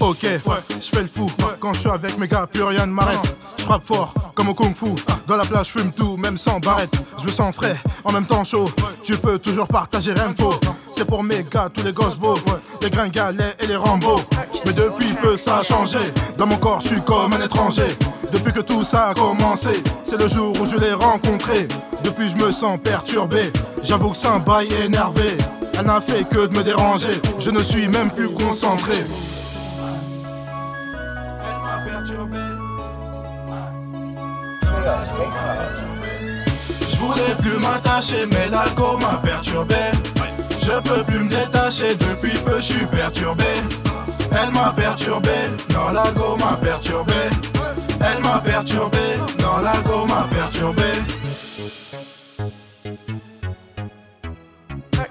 Ok, je fais le fou. Quand je suis avec mes gars, plus rien ne m'arrête. Je frappe fort, comme au kung fu. Dans la plage, je fume tout, même sans barrette. Je me sens frais, en même temps chaud. Tu peux toujours partager, faux. C'est pour mes gars, tous les gosses beaux. Les gringalets et les Rambo. Mais depuis peu, ça a changé. Dans mon corps, je suis comme un étranger. Depuis que tout ça a commencé, c'est le jour où je l'ai rencontré. Depuis, je me sens perturbé. J'avoue que c'est un bail énervé. Elle n'a fait que de me déranger. Je ne suis même plus concentré. Je voulais plus m'attacher, mais l'alcool m'a perturbé. Je peux plus me détacher, depuis peu je suis perturbé. Elle m'a perturbé, non l'alcool m'a perturbé. Elle m'a perturbé, non l'alcool m'a perturbé.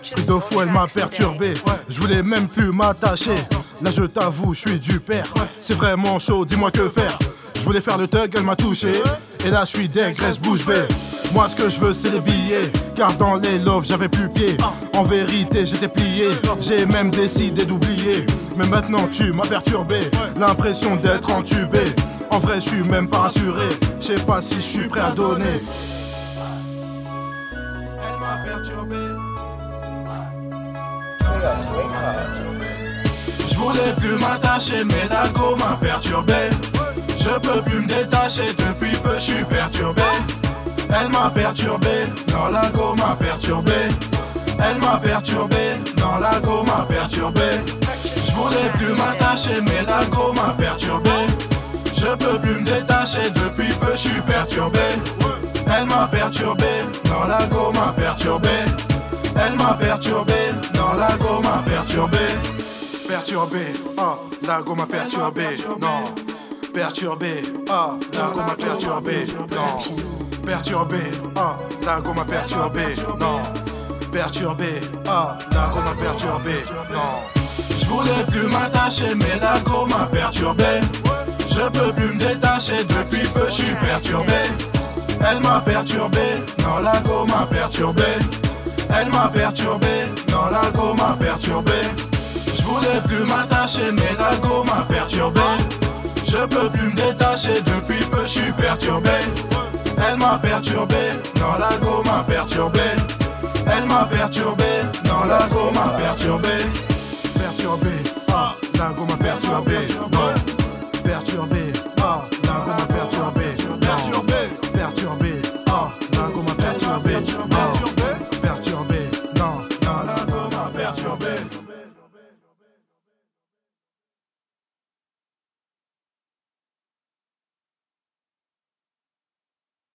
Truc de fou, elle m'a perturbé. Je voulais même plus m'attacher. Là, je t'avoue, je suis du père. C'est vraiment chaud, dis-moi que faire. Je voulais faire le thug, elle m'a touché. Et là, je suis dégraisse bouche bée. Moi, ce que je veux, c'est les billets. Car dans les loves, j'avais plus pied. En vérité, j'étais plié. J'ai même décidé d'oublier. Mais maintenant, tu m'as perturbé. L'impression d'être entubé. En vrai, je suis même pas rassuré. Je sais pas si je suis prêt à donner. Elle m'a perturbé. Je voulais plus m'attacher, mais la m'a perturbé. Je peux plus me détacher, depuis peu je suis perturbé. Elle m'a perturbé, non la go m'a perturbé. Elle m'a perturbé, non la go m'a perturbé. Je voulais plus m'attacher, mais la m'a perturbé. Je peux plus me détacher, depuis peu je suis perturbé. Elle m'a perturbé, non la go m'a perturbé. Elle m'a perturbé, non la go m'a perturbé. Perturbé, ah, la go m'a perturbé, non. Perturbé, ah, la go m'a perturbé, non. Perturbé, ah, la go m'a perturbé, non. Perturbé, ah, la go m'a perturbé, non. Je voulais plus m'attacher, mais la go m'a perturbé. Je peux plus me détacher, depuis peu je suis perturbé. Elle m'a perturbé, non, la go m'a perturbé. Elle m'a perturbé, non, la go m'a perturbé. Je voulais plus m'attacher, mais la go m'a perturbé. Je peux plus me détacher, depuis peu je suis perturbé. Elle m'a perturbé, non, la go m'a perturbé. Elle m'a perturbé, non, la go m'a perturbé. Perturbé, ah, la go m'a perturbé. Perturbé,